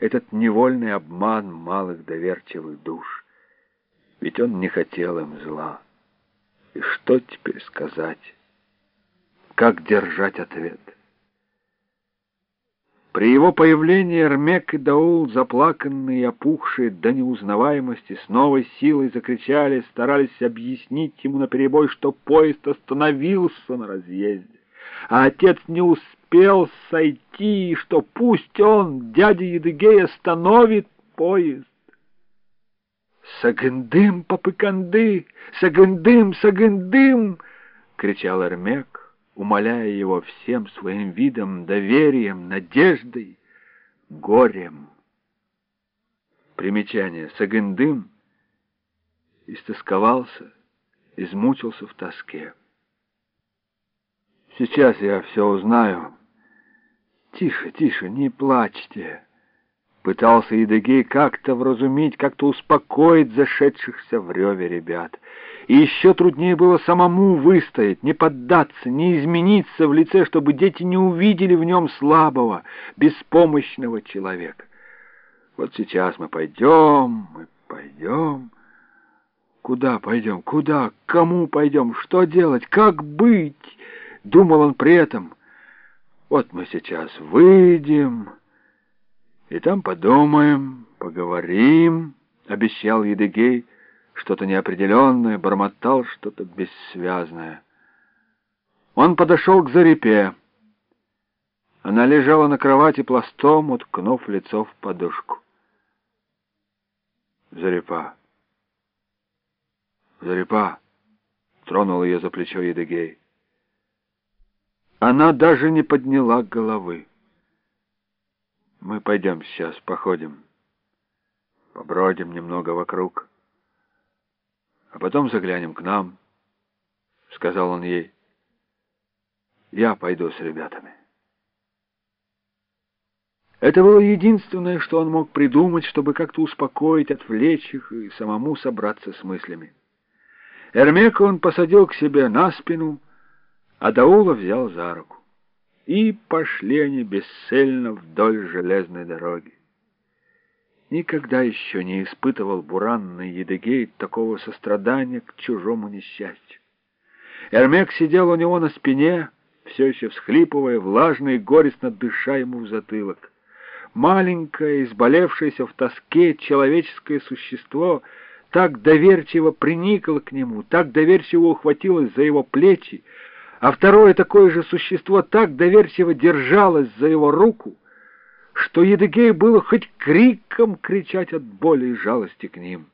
этот невольный обман малых доверчивых душ. Ведь он не хотел им зла. И что теперь сказать? Как держать ответ? При его появлении Эрмек и Даул, заплаканные и опухшие до неузнаваемости, с новой силой закричали, старались объяснить ему наперебой, что поезд остановился на разъезде, а отец не успел сойти, и что пусть он, дядя Едыгей, остановит поезд. «Сагындым, попыканды! Сагындым, сагындым!» — кричал Эрмек умоляя его всем своим видом, доверием, надеждой, горем. Примечание. Сагындым истосковался, измучился в тоске. Сейчас я все узнаю. Тише, тише, не плачьте. Пытался Едыгей как-то вразумить, как-то успокоить зашедшихся в реве ребят — и еще труднее было самому выстоять, не поддаться, не измениться в лице, чтобы дети не увидели в нем слабого, беспомощного человека. Вот сейчас мы пойдем, мы пойдем. Куда пойдем? Куда? К кому пойдем? Что делать? Как быть? Думал он при этом. Вот мы сейчас выйдем, и там подумаем, поговорим, обещал Едыгей что-то неопределенное, бормотал что-то бессвязное. Он подошел к Зарипе. Она лежала на кровати пластом, уткнув лицо в подушку. Зарипа. Зарипа. Тронул ее за плечо Едыгей. Она даже не подняла головы. Мы пойдем сейчас, походим. Побродим немного вокруг а потом заглянем к нам, — сказал он ей. Я пойду с ребятами. Это было единственное, что он мог придумать, чтобы как-то успокоить, отвлечь их и самому собраться с мыслями. Эрмека он посадил к себе на спину, а Даула взял за руку. И пошли они бесцельно вдоль железной дороги. Никогда еще не испытывал буранный Едыгей такого сострадания к чужому несчастью. Эрмек сидел у него на спине, все еще всхлипывая, влажно и горестно дыша ему в затылок. Маленькое, изболевшееся в тоске человеческое существо так доверчиво приникло к нему, так доверчиво ухватилось за его плечи, а второе такое же существо так доверчиво держалось за его руку, что Едыгею было хоть криком кричать от боли и жалости к ним.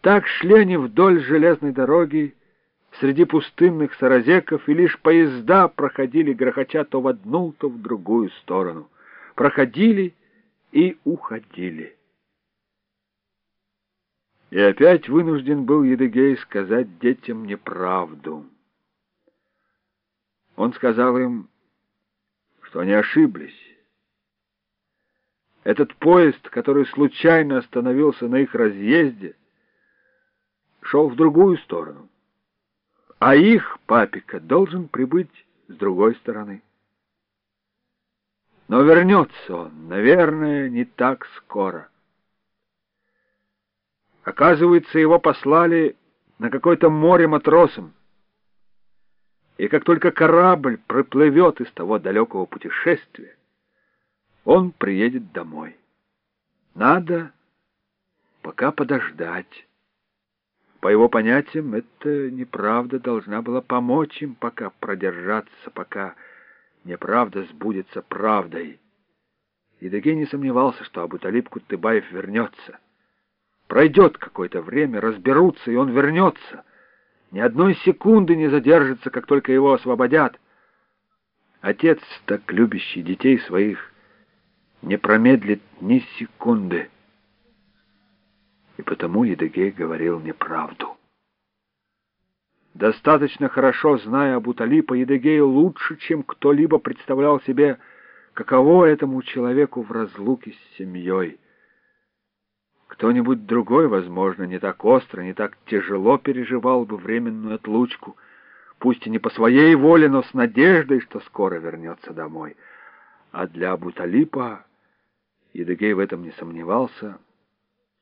Так шли они вдоль железной дороги, среди пустынных саразеков, и лишь поезда проходили, грохоча то в одну, то в другую сторону. Проходили и уходили. И опять вынужден был Едыгей сказать детям неправду. Он сказал им, что они ошиблись, этот поезд, который случайно остановился на их разъезде, шел в другую сторону, а их папика должен прибыть с другой стороны. Но вернется он, наверное, не так скоро. Оказывается, его послали на какое-то море матросом. И как только корабль проплывет из того далекого путешествия, он приедет домой. Надо пока подождать. По его понятиям, эта неправда должна была помочь им пока продержаться, пока неправда сбудется правдой. Едыгей не сомневался, что Абуталиб Кутыбаев вернется. Пройдет какое-то время, разберутся, и он вернется. Ни одной секунды не задержится, как только его освободят. Отец, так любящий детей своих, не промедлит ни секунды. И потому Едыгей говорил неправду. Достаточно хорошо зная об Уталипа, Едыгей лучше, чем кто-либо представлял себе, каково этому человеку в разлуке с семьей. Кто-нибудь другой, возможно, не так остро, не так тяжело переживал бы временную отлучку, пусть и не по своей воле, но с надеждой, что скоро вернется домой. А для Абуталипа Едыгей в этом не сомневался,